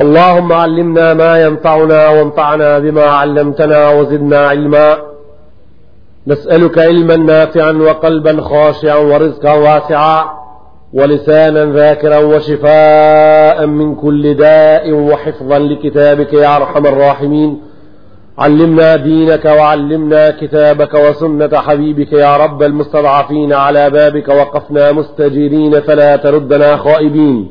اللهم علمنا ما ينفعنا وانفعنا بما علمتنا وزدنا علما نسألك علما نافعا وقلبا خاشعا ورزقا واسعا ولسانا ذاكرا وشفاء من كل داء وحفظا لكتابك يا أرحم الراحمين علمنا دينك وعلمنا كتابك وسنة حبيبك يا رب المستضعفين على بابك وقفنا مستجيرين فلا تردنا خائبين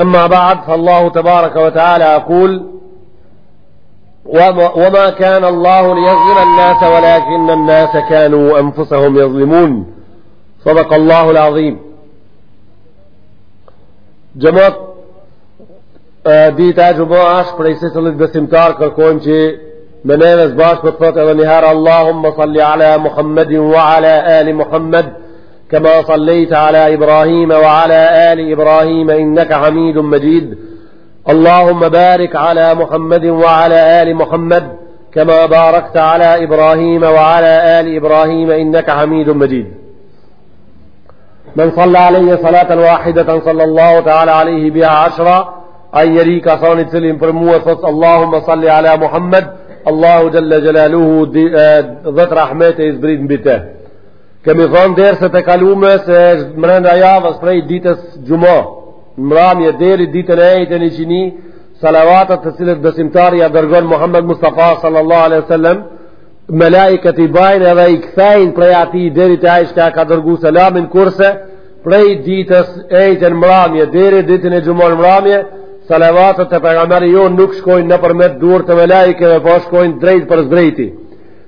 أما بعد فالله تبارك وتعالى يقول وما, وما كان الله ليظلم الناس ولكن الناس كانوا أنفسهم يظلمون صدق الله العظيم جماعة آه، دي تاج آش پریسے سلید بس امتار کر کون چھے من ایوز باش پتفت اذا نهار اللهم صل على محمد وعلى آل محمد كما صليت على إبراهيم وعلى آل إبراهيم إنك حميد مجيد اللهم بارك على محمد وعلى آل محمد كما باركت على إبراهيم وعلى آل إبراهيم إنك حميد مجيد من صلى عليه صلاة واحدة صلى الله تعالى عليه بها عشرة أن يريك صلى الله عليه وسلم اللهم صلى على محمد الله جل جلاله ذات رحمته إزبريد بته Kemi thonë derset e kalume se mrenda javës prej ditës xhumo në mramje deri ditën e ejte në iqini, salavatat të cilët besimtari ia dërgon Muhammed Mustafa sallallahu alaihi sallam, melajkët i bajnë edhe i kthejnë prej ati deri te ai shka ka dërgu salamin kurse, prej ditës ejte në mramje deri ditën e xhumo në mramje, salavatat te pejgameri jonë nuk shkojnë nëpërmet durt e melajkëve, po shkojnë drejtpërsdrejti.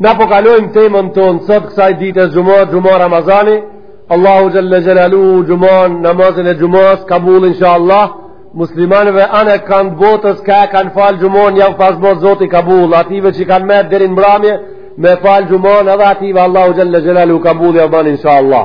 Na po kalojmë temën tonë sot kësaj dite xhumë, xhumë Ramazani. Allahu xhalla xhelalu xhumon namazin e xhumës kabul inshallah. Muslimanëve anekanë botës ka kanë fal xhumon jav past bo Zoti kabul. Ative që kanë met deri në mbrëmje me fal xhumon edhe ative Allahu xhalla xhelalu kabul jav ban inshallah.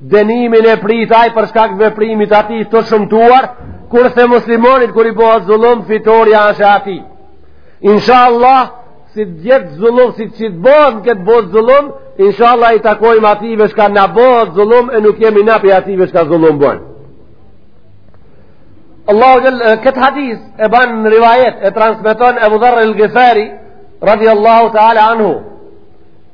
dënimin e prit ai për shkak të veprimit ati të shëmtuar, kurse muslimonit kur i bëhet zullum fitorja është e ati. Inshallah, si të jetë zullum, si që të bëhet në këtë botë zullum, inshallah i takojmë ative shka na bëhet zullum e nuk jemi na pi ative shka zullum bojnë. Allahu xhel, këtë hadis e ban në rivajet, e transmiton Ebu Dherr el Gifari, radiallahu ta'ala anhu,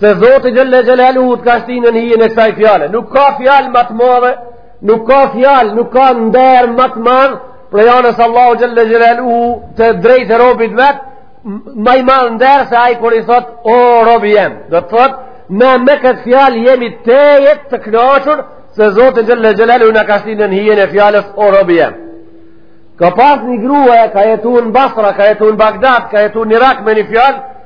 Se Zoti xhelle xhelaluhu t'ka shti nën hijen e kësaj fjale. Nuk ka fjalë më të madhe, nuk ka fjalë, nuk ka nder më të madh, prej anës Allahu xhelle xhelaluhu drejt robit vet, ma i madh nder se ai kur i thot, o robi jem, do të thot, ne me këtë fjalë jemi tejet të knaqur, se Zoti xhelle xhelaluhu na ka shti nën hijen e fjalës, o robi jem. Ka pas një grua, ka jetu në Basra, ka jetu në Bagdad, ka jetu në Irak me një fjalë,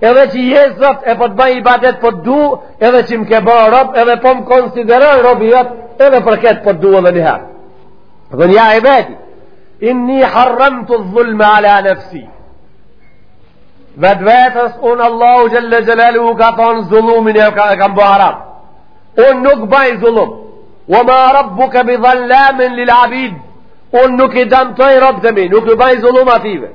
edhe që je zot e po të bëj ibadet po t'du edhe që më ke bë rob edhe po më konsideron rob i jot edhe për kët po t'du edhe një herë thonë ja ibadi inni harramtu dhulma ala nafsi vetëvetës unë Allahu xhelle xhelaluhu ka thonë zullumin e ka, kam bë haram unë nuk bëj zullum wa ma rabbuka bi dhallamin lil abid unë nuk i damtoj robtë e mi nuk i bëj zullum ative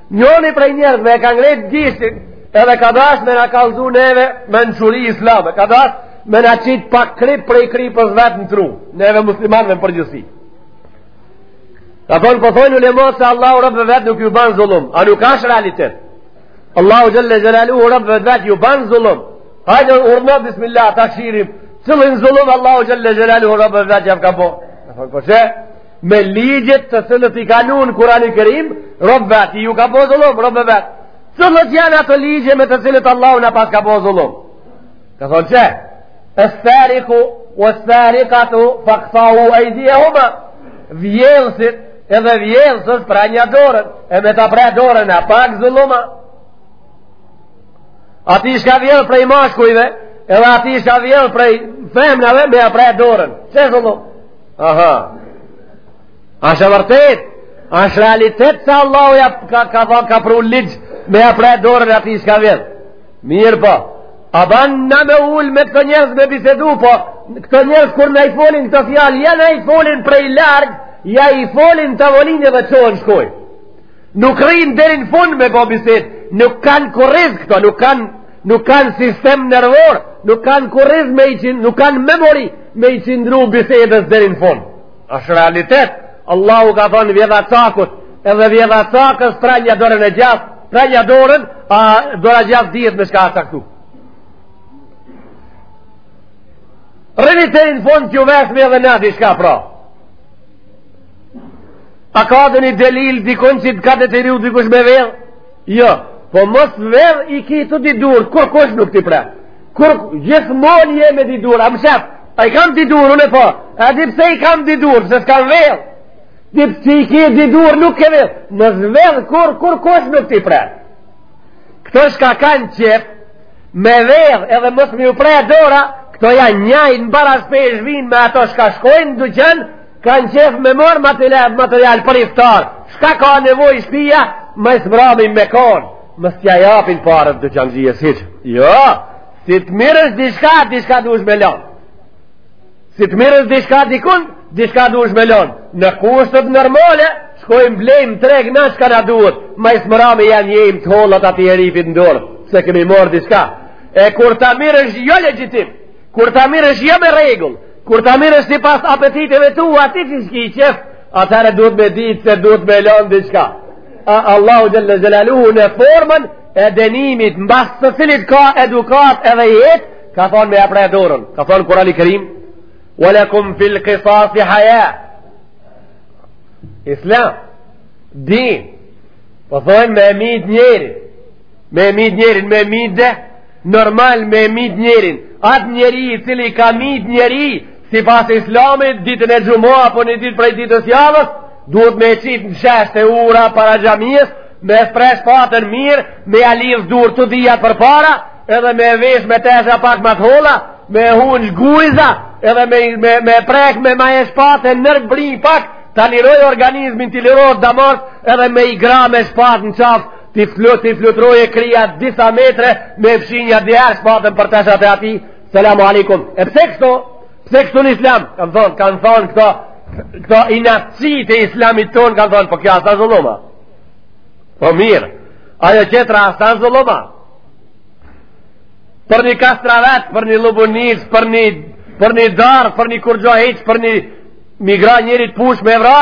Njoni prej njerëzve e ka ngrejt gjishtin edhe ka dash me na kallzu neve mençuri islame, ka dash me na qitë pak krip prej kripës vet në tru, neve muslimanve në përgjithsi. Ka thonë, po thonë ulemot se Allahu robëve vet nuk ju ban zullum, a nuk ashtë realitet. Allahu xhelle xhelaluhu robëve vet ju ban zullum, hajde urno, bismillah, ta shihim, cillin zullum Allahu xhelle xhelaluhu robëve vet jav ka bo. Ka thonë, po që, me ligjet të cillët i ka lon Kurani Kerim robve të vet ju ka bo zullum robve të vet cillët janë ato ligje me të cillët Allahu na paska bo zullum ka thonë ves-sariku ves-sarikatu faktau ejdijehuma vjedhësit edhe vjedhëses prenja dorën e me ta pre dorën e pak zullum a atij shka vjedh prej mashkujve edhe atij shka vjedh prej femnave me ja pre dorën qe zullum Aha. Asht e vërtet? Asht realitet se Allahu ka, ka, ka, ka pru ligj me ja pre dorën atij shka vjedh? Mirë po. A ban në m'u ul me këto njerëz me bisedu po? Këto njerëz kur na i folin këto fjalë, ja na i folin prej larg, ja i folin n'tavolinë edhe çohen shkojnë. Nuk rrinë deri në fund me bo bisedë, nuk kanë kurriz këto, nuk kanë nuk kanë sistem nervor, nuk kanë kurriz me i qindru, nuk kanë memori me i qindru bisedës deri në fund. Asht realitet, Allahu ka thonë vjedhacakut, edhe vjedhacakes prenja dorën e djathtë, prenja dorën, a dora e djathtë dihet me shka a caktu. Rrini deri n'fund që u veshme edhe nati shka pra. A ka ndonjë delil dikun që të ka detyru dikush me vedhë? Jo, po mos vedhë i ki të dy dur, kurkush nuk t'i pre. Kur gjithmon je me dy dur, a më sheh, a i kam dy dur, unë e po, a di pse i kam dy dur, se s'kam vedhë. Di pse i ki dy dur, nuk ke vedhë, mos vedhë kurr, kurkush nuk t'i pre. Këto shka kanë qef me vedhë edhe mos me ju pre dora, këto janë njajt n'baraspeshë vinë me ato shka shkojnë, du Kanë qef me marr material, material për iftar. Shka ka nevoj shpia, ma s'mrami me konë. Mos t'ja japin paret duqanxhisë hiç. Jo, si ta mirrësh dishka, dishka duhesh me lonë. Si ta mirrësh dishka dikun, dishka duhesh me lonë. Në kushtet normale, shkojmë blejmë n'treg na shka na duhet. Ma s'mrami ja njehmë të hollat atij erifit n'dorë, se kemi marrë dishka. E kur ta mirrësh jo legjitim, Kur ta mirrësh jo me rregull, kur ta mirrësh sipas apetiteve tua, ati çka ki qef, atëherë duhet me ditë se duhet me lënë diçka. A Allahu xhel-le xhelaluhu në formën e dënimit, mbas të cilit ka edukatë edhe jetë, ka thonë me ja pre dorën, ka thonë Kurani Kerim, ve lekum fil kisasi haja, islam, din, po thonë me e myt njerin, me mit njerin me mit dhe normal me mit njerin atë njeri i cili ka mit njeri sipas islamit ditën e xhuma apo një ditë prej ditës javës duhet me qitë në shesh te ura para xhamisë me preh shpatën mirë me ia lidh durt të dyjat përpara edhe me vesh me tesha pak më të holla me hunë gujza edhe me, me, me prek me maje shpate nër bri pak ta liroj organizmin t'i liroj damart edhe me i gra me shpatë në qafë t'i flut, t'i fluturoje kryja disa metre me fshi nja dy herë shpatën për teshat e atij, selamu alejkum. E pse kështu? Pse kështu në islam? Kanë thonë, kanë thonë këto, këto inatçit e islamit tonë, kanë thonë, po kjo a s'a zullum a. Po mirë, ajo tjetra a s'a zullum a. Për një kastravet, për një lubenicë, për një, për një dardhë, për një kurgjo hiç, për një me i gra njerit pushkë me vra,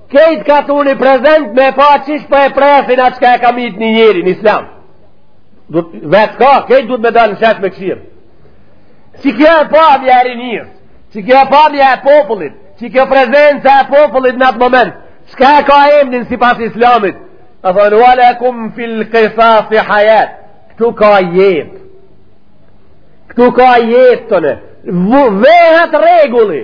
Kejt katuni prezent me pa qysh po e presin atë çka e ka mit një njeri në islam. Veç ka, kejt duhet me dalë në shesh me këshirë. Që kjo e pamja e rinisë, që kjo e pamja e popullit, që kjo prezenca e popullit në atë moment, çka e ka emnin sipas islamit, a thonë, wa lekum fil kisasi hajat, këtu ka jetë, këtu ka jetë të në, vehet rregulli,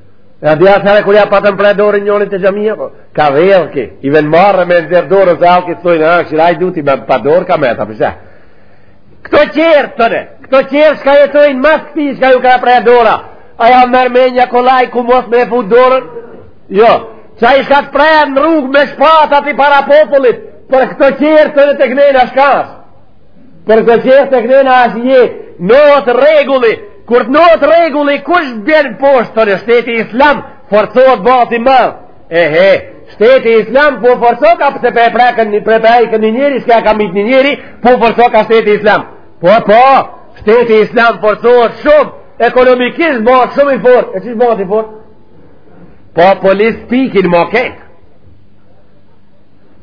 E a dhja sërë kur ja patën pre dorën njënit te xhamia, po, ka vjedh ky, i ven marre me nxerrë dorën, se halki të thojnë, a, shih hajduti me pa dorë, ka me ta, përshë. Këto tjerë, të ne, këto tjerë çka jetojnë mas këtij, çka ju ka pre dora, a ja merr menja kollaj ku mos me fu dorën, jo, qai çka u pre në rrugë me shpatë aty para popullit, për këto tjerë të ne të gnejnë a shkasë. Për të gjithë të kënena është jetë, vnohet rregulli, kur të vnohet rregulli, kush bjen poshtë të në shteti islam, forcohet bahet i madh, ehe, shteti islam po forcoka pse po e prekan një pe preka një njeri, çka ka mit një njeri, po forcoka shteti islam. Po, po, shteti islam forcohet shumë, ekonomikisht bahet shumë i fortë, e qysh bahet i fortë? Po, policë pikin më ketë.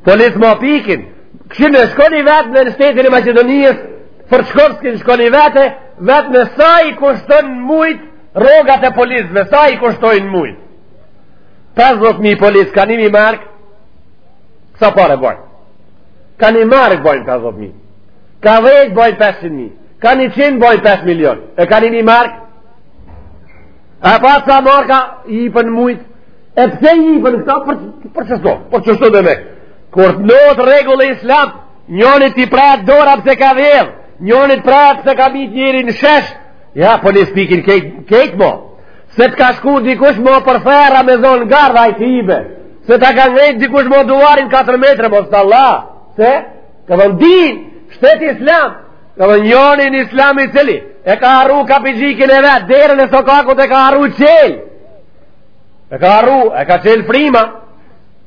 Policë ma pikin, kshirni shkoni vetë në shtetin e Maqedonisë, Fërçkovskin shkoni vetë, vetë në sa i kushton mujtë rrogat e policëve, sa i kushtojnë mujtë. 50.000 policë ka ni mijë markë, sa pare bojnë. Ka një markë bojnë 50.000, ka dhetë bojnë 500.000, ka njëqin bojnë 5 milion, e ka një mijë markë, A pe sa marka i jipën mujt? E pse i jipën këta për për çdo? Për çdo, demek. Kur osht rregulli islam, njënit i pret dora pse ka vjedh, njonit i pret se ka myt njeri në shesh. Ja, po nuk pikin kejt, kejt mo. Se të ka shku dikush mo për ferra me zonë gardh t'i bje. Se të ka ngrejt dikush mo duvarin 4 metre, mos Allah. Se? Ka dhe din, shteti islam, Në dinin islam i cili e ka arru kapixhikin e vet, derën e sokakut e ka harru çel, e ka harru, e ka çel fryma,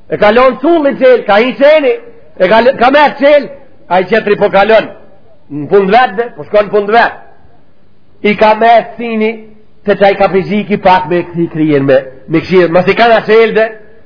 e ka lonë sullin çel, ka hi qeni, e ka, ka met çel, ai tjetri po kalon, n'punë t'vet de, po shkon n'punë t'vet, i ka met syni te qaj kapixhiki pak me kthy kryen me, me kshyrë, masi kanë çel de,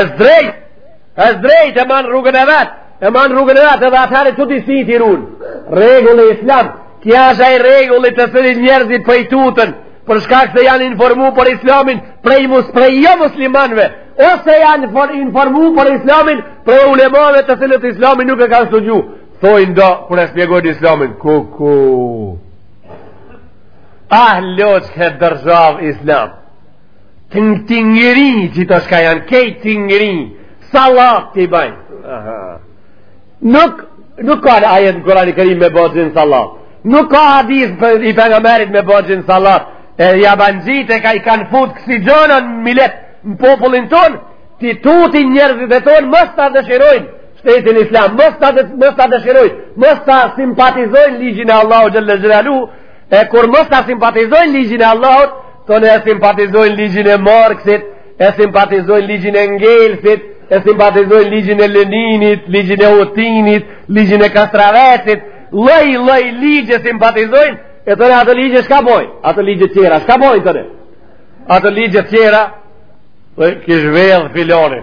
është drejt është drejt e manë rrugën e vet e manë rrugën e vet edhe atëherë tuti si tyrën rregulli islam qaj është rregulli të cilit njerëzit po i tuten për shkak se janë informu për islamin prej mus prej jo muslimanve ose janë for, informu për islamin prej ulemave të cilët islamin nuk e kanë studju thojnë do kur e spjegojnë islamin ku ku ah loçk he drzhav islam Tingëri qeto çka janë krejt tingëri Salat të i bajnë Nuk Nuk ka ajet në Kurani Kerim me bëzin salat Nuk ka hadis prej pejgamerit me bëzin salat E jabanxhit e ka i kanë fut kësi gjana në milet në popullin tonë T'i tuti njerëzit e tonë mos ta dëshirojnë shtetin islam Mos ta dëshirojnë Mos ta simpatizojnë ligjin e Allahut xhel-le xhelalu E kur mos ta simpatizojnë ligjin e Allahut, tonë e simpatizojnë ligjin e Marksit, e simpatizojnë ligjin e Engelsit, e simpatizojnë ligjin e Leninit, ligjin e Putinit, ligjin e kastravecit, lloj lloj ligje simpatizojnë, e tonë ato ligje çka bojnë? Ato ligje tjera çka bojnë tonë? Ato ligje tjera, kish vjedh filoni.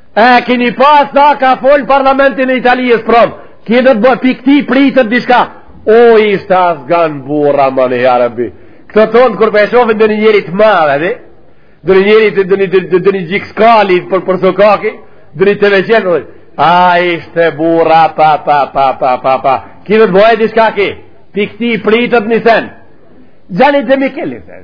E kini pa sa ka fol parlamentin e Italisë prom. Ki do të bëj, po këtij pritet diçka. O ishte asgan burra më në Arabi. Këto thonë kur po e shofin donjë njeri të madh, de? Donjë njeri të donjë, dhe, donjë gjykë skali për, për sokaki, donjë teveqen, dhe a ishte burrë, pa, pa, pa, pa, pa, pa. Ki do të bojë diçka ki, po këtij pritet një sen. Gjani të mikelit, dhe.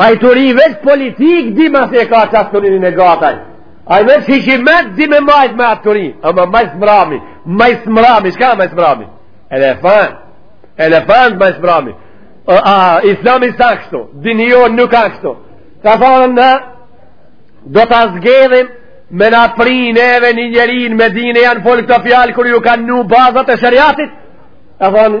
Ai turi veç politikë di masi e ka qasë turinin e gatë, ai. Ai veç hyqymet di me majtë me atë turi. Ama maj s'mrami, maj s'mrami, çka maj s'mrami? Elefant, elefant maj s'mrami. A, a islami s'a kështu, dini jo nuk a kështu. Ka thonë në, do ta zgedhim me na pri neve një njeri n'Medine janë folë këto fjalë kur ju kanë vnu bazat e sheriatit. Ka thonë,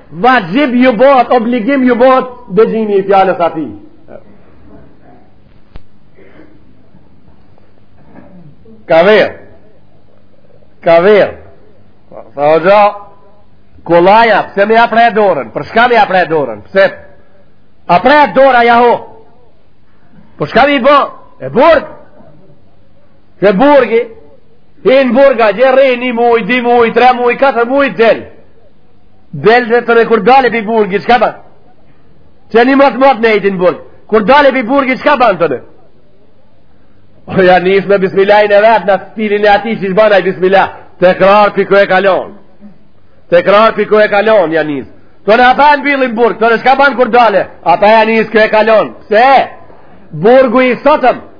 Vaxhib ju bëhet, obligim ju bëhet dëgjimi i fjalës atij. Ka vjedh. Ka vjedh. Sa o gjo, kollaj, a, pse me ia pre dorën? Për shka me ia pre dorën? Pse? A pret dora jaho? Për shka me i bo? E burg? Qe burgi. Hin n'burg edhe rri një muj, dy muj, tre muj, katër muj, del. Del dhe tone kur dale pi burgi, çka ban? Qe një mot mot nejti në burg. Kur dale pi burgi, çka ban tone? O ja nis me bismilahin e vet, në stilin e atij qysh ban ai bismilah. Tekrar pi ku e ka lon. Tekrar pi ku e ka lon, ja nis. Tone ata e mbyllin n'burg, tone shka ban kur dale? Ata ja nis ku e ka lon. Pse? Burgu i sotëm.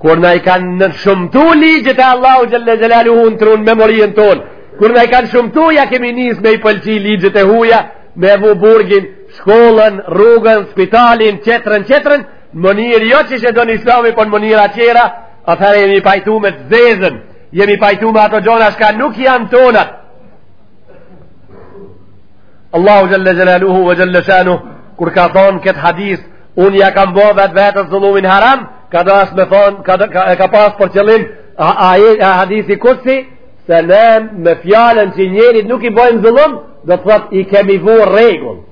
kur na i kanë shumtu ligjet e Allahu Xhelle Xhelaluhu në trunë memorien tonë, kur na i kanë shumtu, ja kemi nis me i pëlqy ligjet e huja, me vu burgin, shkollën, rrugën, spitalin, qetrën, qetrën, në mënyrë jo qysh e don islami, po në mënyra tjera, atëherë jemi pajtu me të zezën, jemi pajtu me ato gjona shka nuk janë tonat. Allahu Xhelle Xhelaluhu ve Xhelle Shanuhu, kur ka thonë këtë hadith, Unë ja kam bo vetë vetes zullumin haram, ka dash me thonë, ka, ka, ka pas për qëllim, a, a, a, hadithi kudsi, se ne me fjalën që njerit nuk i bojmë zullum, do të thot i kemi vu rregull.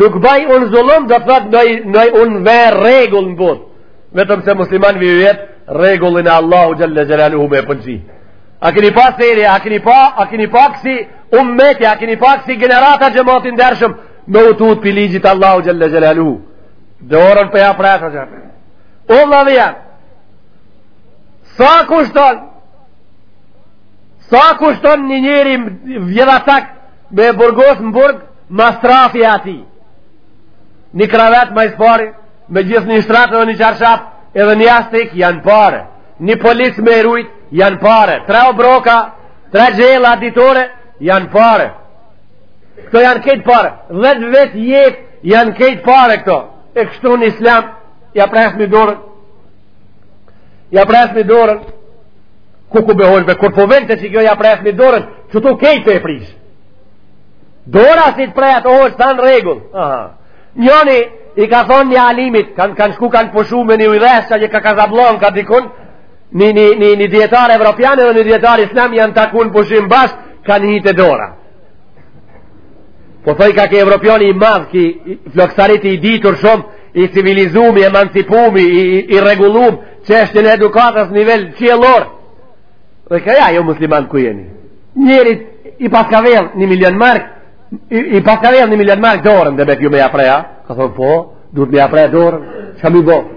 Nuk baj unë zullum, do të thot nëj, nëj unë ve rregull në botë. Vetëm se muslimanve u vyet rregullin e Allahu xhelle xhelaluhu me pëlqy. A keni pa seri, a keni pa, a keni pa kësi ummeti, a keni pa kësi gjenerata xhemat i ndershëm, Me u tut pi ligjit Allahu Xhelle Xhelaluhu Dorën po ja pret O vlla xhan Sa kushton Sa kushton një njeri vjedhacak Me e burgos në burg Masrafi i atij Një krevet ma s'pari Me gjithë një shtrat dhe një çarshaf Edhe një jastëk janë pare Një polic me e rujt janë pare Tre obroka Tre gjella ditore janë pare Këto janë krejt pare, dhetë vetë jetë janë krejt pare këto. E kështu në islam, ja presmi dorën, ja presmi dorën, kuku be hoxhë be, kur po vjen te qikjo ja presmi dorën, qitu krejt e prish. Dora si të prehet, hoxhë, është tanë rregull. Njoni, i ka thonë një alimit, kanë kan shku kanë pushu me një ujdhesë, ka Kazabllanka dikun, një, një, një, një dijetar evropian dhe një dijetar islam janë takun pushim bashkë, kanë një të dora. Po thoi ka ke evropiani i madh, ki floksarit i ditur shumë, i civilizum, i emancipum, i, i, i rregullum, që është në edukatës nivel qiellor. Dhe ka ja, jo musliman ku jeni. Njerit i paska vjedhë një milion markë, i, i paska vjedhë një milion markë dorën dhe me kjo me ja pre. Ka thonë, po, duhet me ja pre dorën, që kam i bërë.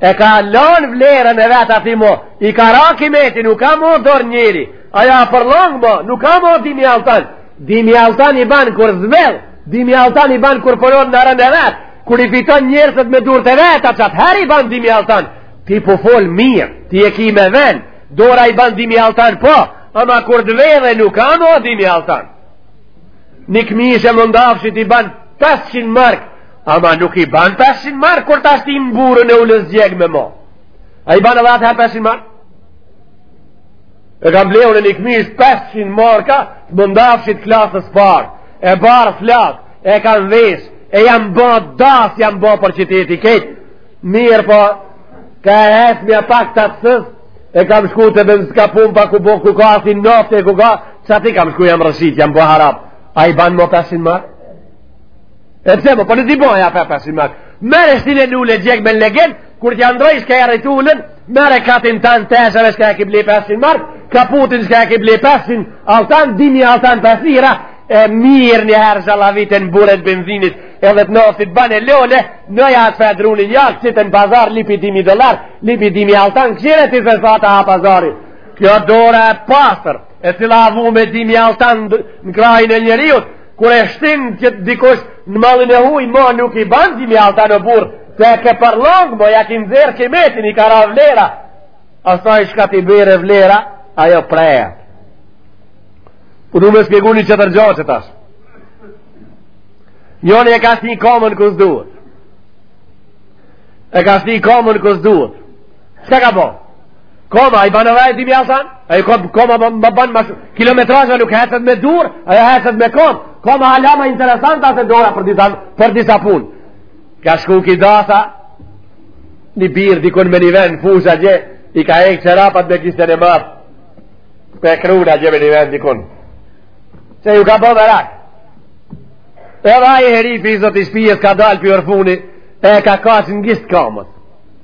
E ka lanë vlerën e vet aty mo, i ka ra kimeti, nuk ka mo dorë njeri, aja u përllang mo, nuk ka mo dy mi altan, dy mi altan i ban kur s'vjedh, dy mi altan i ban kur punon në arën e vet, kur i fiton njerëzit me durët e veta, qatëher i ban dy mi altan, ti po fol mirë, ti e ki me ven, dora i ban dy mi altan po, ama kur t'vjedhë nuk ka mo dy mi altan. Ni kmishë e mëndafshit i ban 500 markë, Ama nuk i ban 500 mark kur ta shtin në burën e ulës djegme mo. A i ban edhe atëher 500 mark? E kam ble unë një këmishë 500 marka të mëndafshit klasës parë. E bardhë flakë, e kam vesh, e jam bë das, jam bë për qiteti ketë. Mirëpo, ka e hesë mja pak të atësës, e kam shku të bëmë s'ka punë pa ku bo ku ka aty noftë e ku ka, qaty kam shku jam rrëshqit, jam bë harap. A i ban më 500 mark? E pse po, po në ti bojë, a pepe, si mak. Merre shtine n'ule djegme legen, kur t'ja ndrrojsh kerrit ulen, merre katin tan të esheve shka e ki ble pesqind mark, kaputin shka e ki ble pesqind, altan, dy mi altan pesira, e mirë një herë zhalavite në buret benzinit, edhe të noftit bane lole, në ja të fedrunin jakë, qite në pazar, lypi dy mi dollar, lypi dy mi altan, këshire ti se fata a pazari. Kjo dorë e pastër, e cila a vu me dy mi altan në krajnë e njeriut, Kur e shtin dikush në mallin e huj, mo nuk i ban dy mi altan o burrë, se e ke përllangë, mo ja ki nxjerr kimetin, i ka ra vlera, asaj shka t'i bjerë vlera, ajo pret. Për po du me spjegu një tjetër gjo qetash. Njoni e ka shti komën ku s' duhet. E ka shti komën ku s' duhet. Shka ka bo? Koma, a i ban edhe dy mi altan? A i koma, koma më ban më shumë. Kilometra nuk hecet me dur, ai hecet me kom. Koma hala më interesante se dora për disa, për disa punë. Ka shku ki dasa, një birë dikun me një vend, fusha gje, i ka hek çerapat me gishta në marë. Pe kruna gje me një vend dikun. Se ju ka bë merak. Edhe ai herifi, zot i shpijes, ka dalë përfuni, e ka kaqë në gisht të kamës.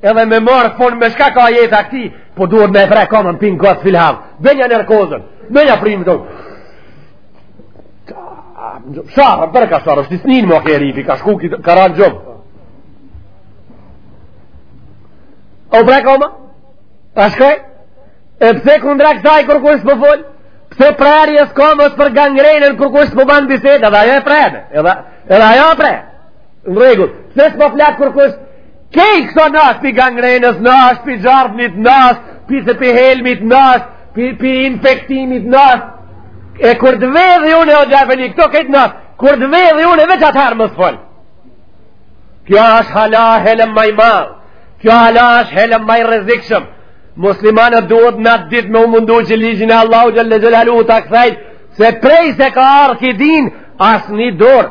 Edhe me marrë fund me shka ka jetë akti, po duhet me e pre kamën pinë gosë filhavë. Bënja narkozën, bënja primë të. Sharra, bërë ka sharra, është disninë më kerifi, ka shku ki ka ra në gjumë. U pre koma? A shkoj? E pse kundra kësaj kurkush s'po fol? Pse prerjes komës për gangrenën kurkush s'po bën bisedë? Edhe ajo e prerë. Edhe edhe ajo e prerë. Në rregull. Pse s'po flet kurkush Kej këto nash pi gangrenës, nash pi gjarpnit, nash pi se pi helmit, nash pi, pi infektimit, nash e kur të vedhi unë e o gjafeni këto kejt nash, kur të vedhi unë e veç atëherë mos fol. Kjo është hala helm ma i madh, kjo hala është helm ma i rrezikshëm, muslimanët duhet në atë ditë me u mundu që ligjin e Allahut xhele xhelaluhu ta kthejnë, se prej se ka ardh ki din, asnjë dorë,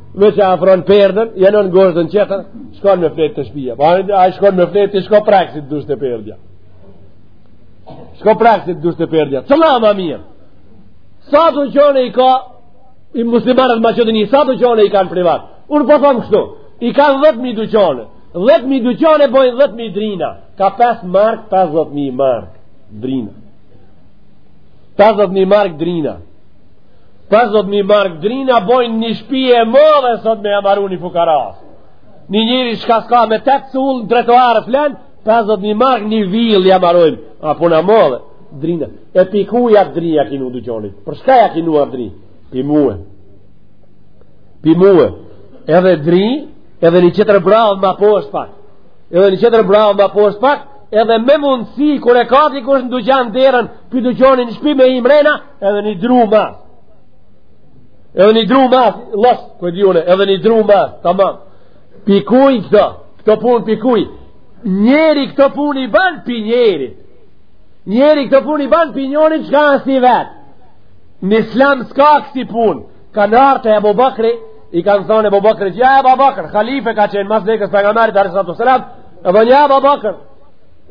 veç e afron perden, ja vnon në gozhdën qetër, shkon me fletë te shpia. Po, a i shkon me fletë, i shko praksit dush te perdja. Shko praksit dush te perdja. S'ka ma mirë. Sa duqone i ka, i muslimanët Maqedoni, sa duqone i kanë privat. Unë po thomë kështu, i kanë dhetë mi duqone. Dhetë mi duqone bojnë dhetë mi drina. Ka 5 mark, 50 mi mark drina. 50 mi mark drina. 50 mi mark drina bojnë një shpi e madhe sot me ja maru një fukara. Një njeri shka s'ka me tetë cull në trotuar flen, 50 mi mark një vilë ja marojnë. A punë e madhe, drina. E pi kuj a drina ki vnu duqonit? Për shka ja ki vnu dri? Pi muë. Pi muë. Edhe dri, edhe një qetër bravë ma poshtë pak. Edhe një qetër bravë ma poshtë pak, edhe me mundësi, kur e ka dikush në duqan derën, pi duqonit n'shpi me hi mrena, edhe një dru ma edhe një dru ma los ku e di une edhe një dru ma tamam pi kuj këto këto pun pi kuj njeri këto pun i ban pi njeri njeri këto pun i ban pi njonit që ka si vet në islam s'ka kësi pun kanë ardh te Ebu Bakri i kanë thonë Ebu Bakrit ja Ebu Bakri halife ka qenë mas dekës pejgamberit alejhi salatu selam edhe një Ebu Bakri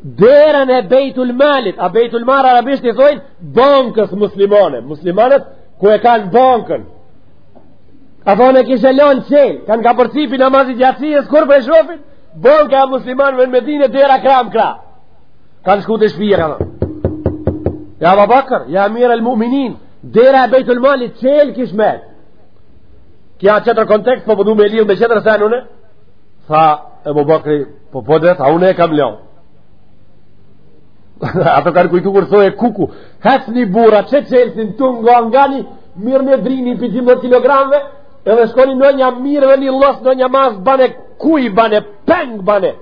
derën e bejtul malit, a bejtul mal arabisht i thojnë bankës muslimane, muslimanët ku e kanë bankën. A thonë e kishe lonë çelë, kanë ka përcipi namazit jacisë, kur po e shofin, banka e muslimanëve në medine, dera kram kra. Kanë shku te shpija, kanë thonë. Ja Aba Bakër, ja emir el mu'minin, dera e bejtul malit, çelë kish met. Ky a qetër kontekst, po po du po me lidh me qetër sen unë, Tha e bo bakri, po po de, tha unë e kam lon. Ato kanë kujtu kur thoi e kuku, hecni burra qe çelsin të nga nga një mirë në drini për 12 kilogramve, edhe shkoni në një mirë dhe një los në një masë bane kuj bane, peng bane.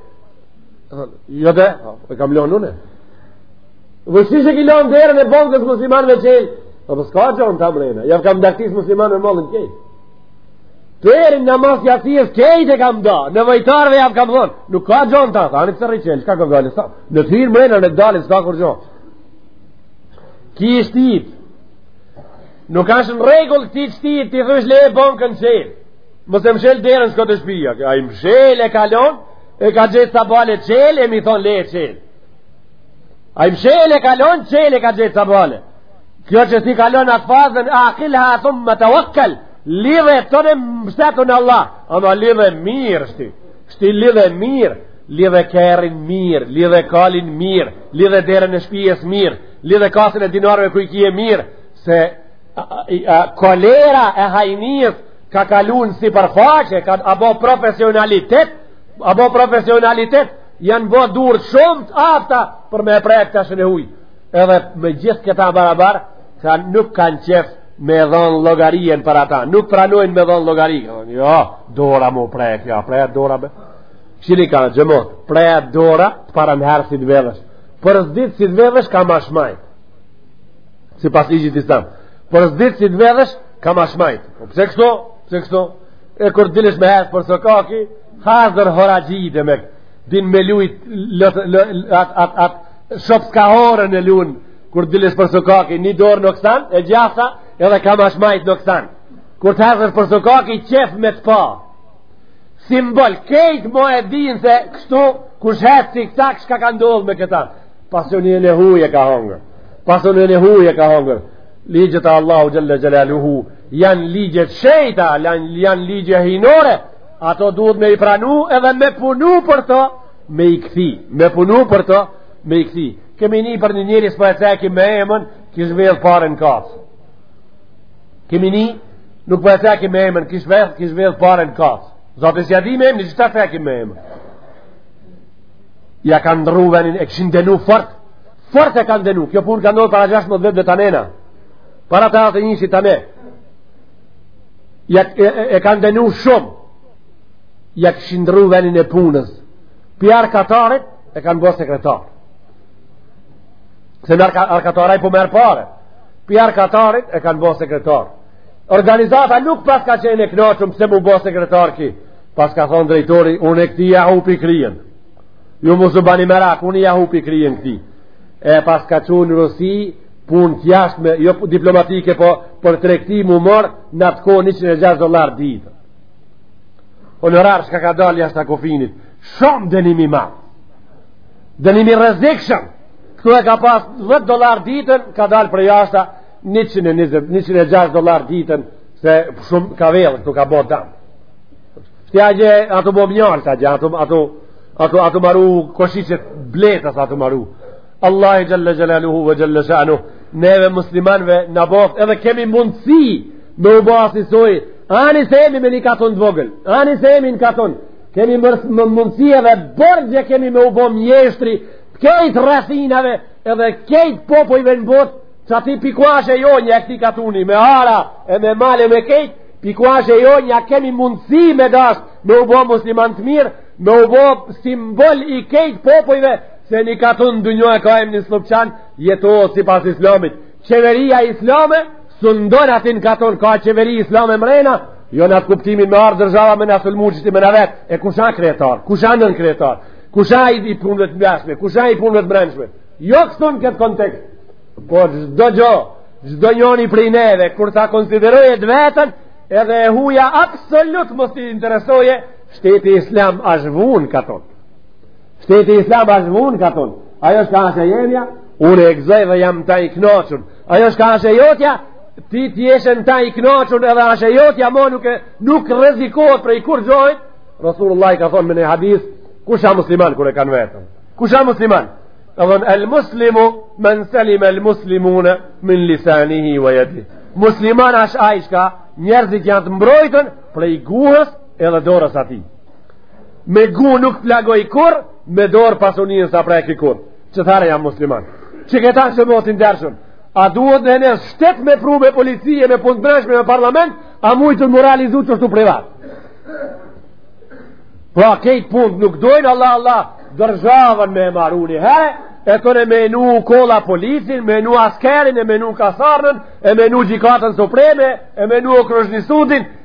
Jo de, e kam lon unë. Dhe shi që ki lon derën e bankës musliman me çelë, dhe po, për po s'ka gjo n'ta mrena, jav kam daktis muslimanve mallin kejt. Deri n'mas jacijes kejt e kam da, nevojtarëve jav kam dhonë, nuk ka gjo n'ta, tani pse rri çelë, çka ka gajle, sa, në të hi mrena, në dalë, s'ka kurgjo. Kështu, nuk ashtë në rregull kështu, ti thush le e bankën çelë, mos e mshel derën shko te shpija, ai mshel e kalon, e ka gjithë sabahle çelë, e mi thonë le e çelë. Ai mshel e kalon, çelë e ka gjithë sabahle. Kjo që si kalon atë fazën, akilha thumme tevekkel, lidhe thonë mështetu n'Allah, ama lidhe mirë, shti, shti lidhe mirë, lidhe kerrin mirë, lidhe kalin mirë, lidhe derën e shpijes mirë, lidhe kasën e dinarëve ku i ki mirë, se a, a, kolera e hajnijës ka kalun sipërfaqe, ka, a bo profesionalitet, a bo profesionalitet, janë bo durët shumë të afta për me e prek teshën e huj edhe megjithëkëta barabar ka nuk kanë qef me dhonë llogarinë për ata nuk pranojnë me dhonë llogarinë jo, dora m'u pre kjo pre dora be shini ka në gjëmot pre dora të parën herë si të vjedhësh për s'dyti si të vjedhësh kama e majt sipas ligjit islam për s'dyti si të vjedhësh kama e majt po, pse kështu pse kështu e kur dilsh me herë për sokaki Hazër horaxhi edhe me din me lujt atë at, at, shopska horën e lunë kur dilsh për sokaki një dorë në kët anë e djathta edhe kama e majtë në kët anë kur të hecësh për sokaki qef me të pa simbol kejt me e dit se kështu kush hec si këta çka ka ndodhë me këta pasuninë e huj e ka hongër pasuninë e huj e ka hongër ligjet e Allahut xhele xhelaluhu janë ligje t'shejta janë ligje hyjnore Ato duhet me i pranu edhe me punu për to, me i kthy. Me punu për to, me i kthy. Kemi ni për një njeri s'po e ceki me emën, kish vjedhë pare në kasë. Kemi ni, nuk po e ceki me emën, kish vjedhë, kish vjedhë pare në kasë. Zotës ja di me emën, një qëta ceki me emën. Ja kanë ndrru venin, e kishin dënu fort, fort e kanë dënu. Kjo punë ka ndodhë para 16 dhe të nena. Para të atë një si të ne. ja, e, e, e kanë denu shumë ja kishin ndrru venin e punës pi arkatarit e kanë bo sekretar se në arkatar ai po merr pare pi arkatarit e kanë bo sekretar organizata nuk paska qenë e knaqun pse m'u bo sekretar ky paska thonë drejtori unë këti ja hupi kryen ju mos u bani merak unë ja hupi kryen këti e paska çu në Rusi punë të jashtme, jo diplomatike, po për tregti m'u marrë në atë kohë 106 dolar ditë. Honorar shka ka dalë jashtë kufinit, shumë dënim i madh. Dënim i rrezikshëm. Këtu e ka pas 10 dolar ditën, ka dalë për jashtë 106 dolar ditën, se shumë ka vjedhë, këtu ka bo dam. Shtja gje, a tu bo mjaltë, ato, ato, ato, a tu maru koshiqet bletës, a tu maru. Allahi xhel-le xhelaluhu ve xhel-le shanuhu Neve muslimanve në botë Edhe kemi mundësi Me u bo asisoj Ani se jemi me një katun të vogël Ani se jemi në katun Kemi mundësi edhe borxh e kemi me u bo mjeshtër i Kejt rrethinave Edhe kejt popujve në botë Qaty pi ku ashë jonja e këti katuni Me ara e me male me kejt Pi ku ashë jonja kemi mundësi me dasht Me u bo musliman të mirë Me u bo simbol i kejt popujve Se një katun n'dynja e ka emnin Sllupçan, jeton sipas islamit. Qeveria islame, sundon n'at katun, ka qeveri islame mrena, jo në atë kuptimin me ardë dërzhava me në sulmu që ti me në vetë, e kush a kryetar, kush a nënkryetar, kush a i, i punëve të jashme, kush a i punëve të mrenshme. Jo kështu në këtë kontekst, por çdo gjo, çdo njoni prej neve, kur ta konsideroje të vetën, edhe e huja absolut mos të interesoje, shteti islam është vu n'katun. Shteti islam është vu n'katun. Ajo shka ashë jemja, unë e gëzoj dhe jam ta i knaqun. Ajo shka ashë jotja, ti t'jeshen ta i knaqun edhe ashë jotja, amo nuk, e, nuk rrezikohet prej kurgjojt. Rasulullah ka thonë me një hadith, kush a musliman kur e kanë vetun? Kush a musliman? Ka thonë, el muslimu, men selim el muslimune, min lisanihi ve jedih. Musliman është ai shka, njerëzit janë të mbrojtun, prej guhës edhe dorës t'ati. me guhë nuk të plagoj kurr me dorë pasunin s'ta preki kurr që thare jam musliman që këta që motin dërshëm a duhet në hene shtet me pru me policie me punë t'mrenshme me parlament a mujtë të moralizu qështu privat pra kejt punë nuk dojnë Allah Allah dërzhavën me maru ni he e të në menu kollaj policin menu askerin e menu kasarnën e menu gjikatën supreme e menu okruzhni sudin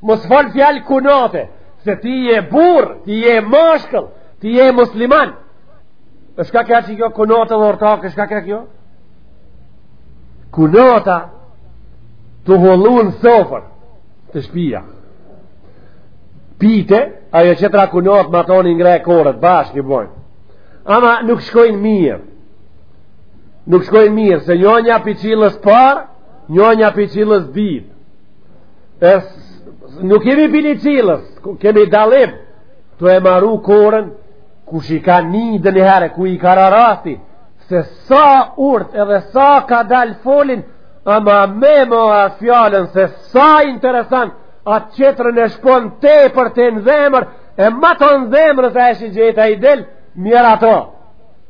mos fol fjalë kunate se ti je burrë ti je mashkull ti je musliman e shka kja që kjo kunate dhe ortake shka kja kjo kunata t'hollun sofër te shpia pite ajo qetra kunat matan i ngre korët bashkë i bojnë ama nuk shkojnë mirë nuk shkojnë mirë se njona pi cilës par njona pi cilës dit nuk jemi pi ni cilës, kemi dallim, tu e maru korën, kush i ka ni ndonjëherë, kuj i ka ra rasti, se sa urt edhe sa kadal folin, ama me ma fjalën, se sa interesant, atë qetrën e shpon tej për tej në zemër, e matan zemër, dhe e shigjeta i del, mjer ato,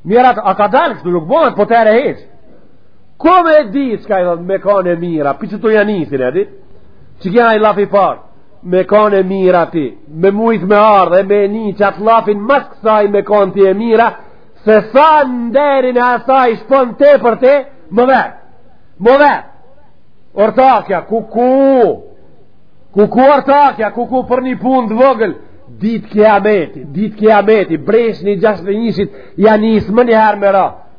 mjer ato, a kadal, kështu nuk banet, po të ere heqë, Ko me e di, çka i thotë, me kan e mira, pi qetu ja nisin, e di? Që kja i llafi parë, me kan e mira ti, me mujtë me ardhë, me ni qat llafin mas kësaj me kan ti e mira, se sa nderin e asaj shpon tej për tej, më dhe, më dhe, ortakja, kuku, kuku ortakja, kuku për një punë të vogël, ditë kijameti, ditë kijameti, bresh një gjashtë dhe njëshit, ja nisë menjëherë me ra,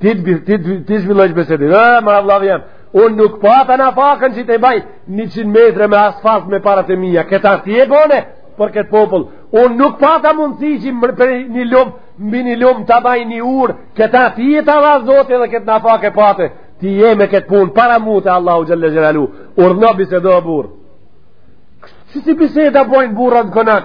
Ti ti ti zhvilloj bisedën. Ah, më vllavi jem. Unë nuk pata nafakën që të baj 100 metra me asfalt me para të mia. Këta ti e bone për këtë popull. Unë nuk pata mundësi që nëpër një lum, mbi një lum ta baj një urë. Këta ti e ta dha Zoti dhe këtë nafakë pate. Ti je me këtë punë para mu te Allahu xhele xhelaluhu. Urdhno bisedo burrë. Si si biseda bojnë burrat n'konak?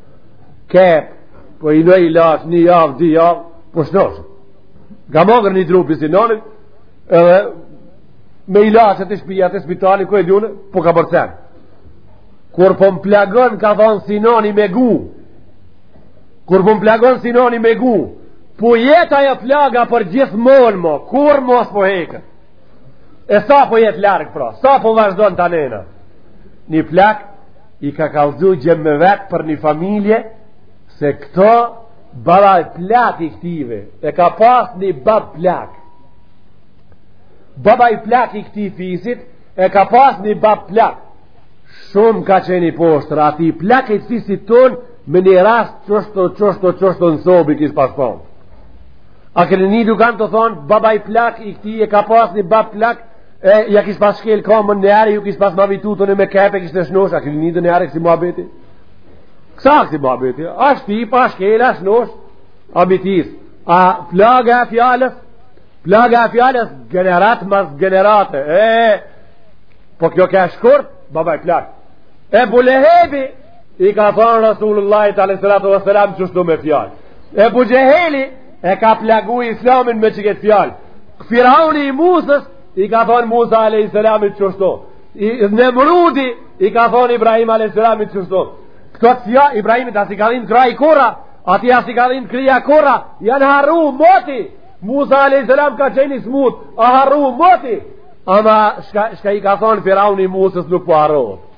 ke po i në ilaç një javë, dy javë po shnoshë nga mangër një trupi insonit edhe me ilaç te shpija te spitali ku e di une po ka përcen kur po më plagon ka thonë insoni me gu kur po më plagon insoni me gu po jetë ajo plaga përgjithmon mo kurr mos po hekë e sa po jetë largë pra sa po vazhdon të anena një plak i ka kallzu gjemve vet për një familje se këto baba i plak i këtive e ka pas një bab plak baba i plak i këti fisit e ka pas një bab plak shumë ka qen i poshtër ati plakit fisit ton me një rast qështu qështu qështu në sobi kis pas pon a kërë një dukan tu thonë baba i plak i këti e ka pas një bab plak E, ja kish pas shkel kamën njerë, ju kish pas ma vitutën e me kepe, kish u shnosh, a kini ndi njerë, kësi muhabeti? Kësa kësi muhabeti? Ashti, pa shkel, a shnosh, a bitis. A plaga e fjalës, plaga e fjalës, gjeneratë mas gjenerate, e, po kjo ke shkurt, babai plak. Ebu Lehebi i ka thonë Rasulullahit alejhi salatu ve selam, qështu me fjalë. Ebu Xhehli, E ka plagu islamin me qekët fjalë. Firauni i Musës i ka thonë Musa a.s. qështu. E, Nemrudi i ka thonë Ibrahim a.s. qështu. Këto të fja, Ibrahimit a s'i ka dhim kryt kurrë, atij a s'i ka dhim kryt kurrë, janë harru moti. Musa a.s. ka qenë i smut, a harru moti. Ama shka, shka i ka thonë Firauni i Musës nuk po harrohet.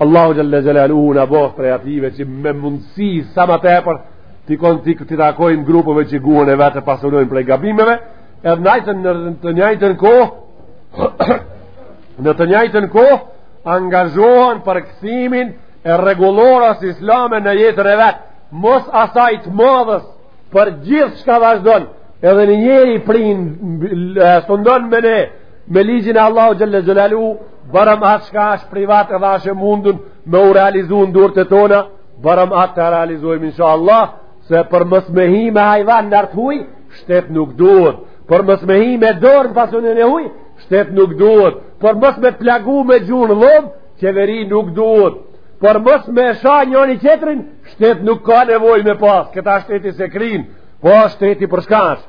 Allahu xhelle xhelaluhu na boft prej atyve që me mundësi sa më tepër t'i kon t'i t'i takojnë grupeve që gjuhën e vet e pastrojnë prej gabimeve edhe në ajtën në të njajtën kohë në të njajtën kohë angazhohen për kthimin e rregullores islame në jetën e vet mos asaj t'madhes për gjithshka vazhdon edhe një njeri prin sundon me ne Me ligjin e Allahut xhelle xhelaluhu, barem atë shka është privat edhe asht e mundun me u realizu në durët e tona, barem atë ta realizojmë, insha Allah, se për mos me hi me hajvan në arë t'huj, shtet nuk duhet, për mos me hi me dorë në pasunin e huj, shtet nuk duhet, për mos me të plagu me gjuhë lom, qeveri nuk duhet, për mos me sha njoni qetrin, shtet nuk ka nevojë me pas, këta shteti s'e kryn, po shteti për shka asht,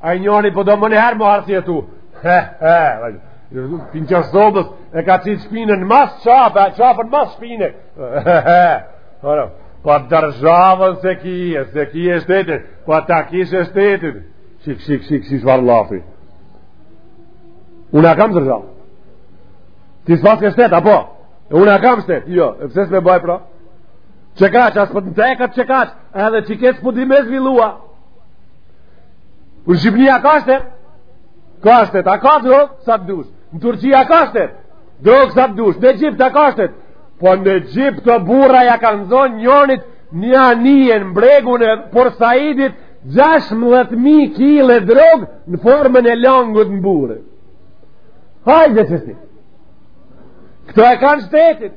Ai njoni po do më njëherë më harësi e tu. He, he, vajtë. Pinë qërë sobës, e ka qitë shpinën në masë qapë, e qapë në masë shpinën. He, he, he. Po dërzhavën s'e ki e, s'e ki e shtetit, po ta kish e shtetit. Shik, shik, shik, shik, çfar lafi. Unë a kam dërzhavë. Ti s'pas ke shtet, apo? E unë a kam shtet, jo. E pse s'me baj pra? Qekaq, asë për po të në tekët qekaq, edhe qekët s'po di me zhvillu. Në Shqipni a ka shtet? Ka shtet, a ka drogë? Sa të dush. Në Turqi a ka shtet? Drogë sa të dush. Në Egjipt a ka shtet? Po në Egjipt o burra ja kanë zonë njonit një anije n'bregun e Port Saidit 16.000 kile drogë në formën e langët në bure. Hajde që si. Këto e kanë shtetin.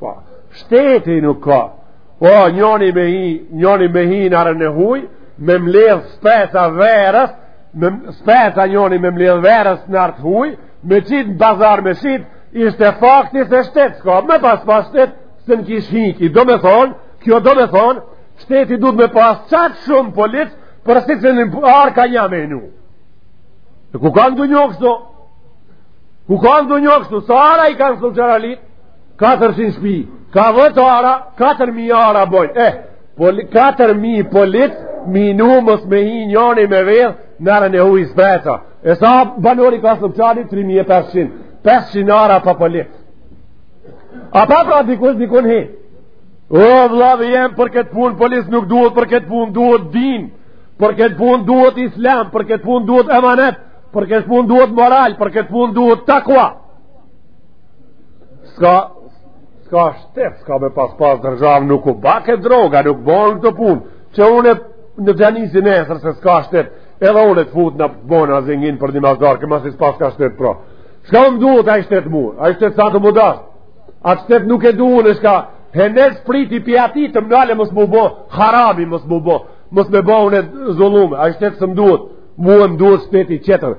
Po, shteti nuk ka. Po, njoni me hi, njoni me hi në arën e huj, me mledh speca verës, me speca njoni me mledh verës në arë t'huj, me qitë në bazar me shit, ishte fakti se shtet s'ka, me pas pas shtet, s'na kish hi ky, do me thonë, kjo do me thonë, shteti duhet me pas qaq shumë policë, për secilën arë ka nja me nu. Ku ka ndonjë kështu? Ku ka ndonjë kështu? Sa ara i kanë së gjeralit? 400 shpi, ka dhetë ara, 4.000 ara bojnë, eh, pol, 4.000 polic, me nu mos me hi njani me vjedh, n'arën e huj speca. E sa banorë ka së në pqani, 3.500, 500 ara pa polic. A ka pra dikush dikun hi? O, vllavi jem për këtë punë, polic nuk duhet, për këtë punë, duhet din, për këtë punë duhet islam, për këtë punë duhet emanet, për këtë punë duhet moral, për këtë punë duhet takua. Ska, ska shtet, ska me pas pas dërgjav, nuk u bajke droga, nuk bojnë këtë punë, që une në pjanisin e esër se ska shtet, edhe une të futna bohna zengin për një mazar, se ma si s'pas ka shtet pra. Çka më duhet ai shtet mu, ai shtet s'osht me dasht, ai shtet nuk duhet, në çka, unë pres prej atij të m'nalë mos me bo, haram mos me bo, mos me bo une zulume, ai shtet s'më duhet, mue më duhet shteti qetër,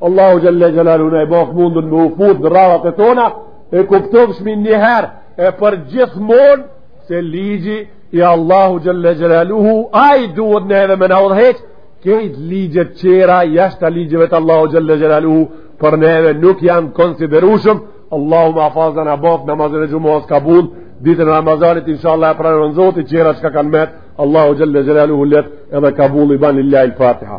Allahu Xhelle Xhelaluhu na e bëftë mundun me u fut në radhët e tona e kuptofshim njëherë e përgjithmonë se ligji i Allahut Xhelle Xhelaluhu ai duhet ne edhe me na udhëheq krejt ligjet qera jashta ligjeve të Allahut Xhelle Xhelaluhu për ne edhe nuk janë konsiderushëm Allahu muhafaza na bëftë namazin e xhumasë kabull ditën e Ramazanit inshallah e pranon Zoti qera që ka kanë metë Allahu Xhelle Xhelaluhu lehtë edhe kabull i ban lillahi l-Fatiha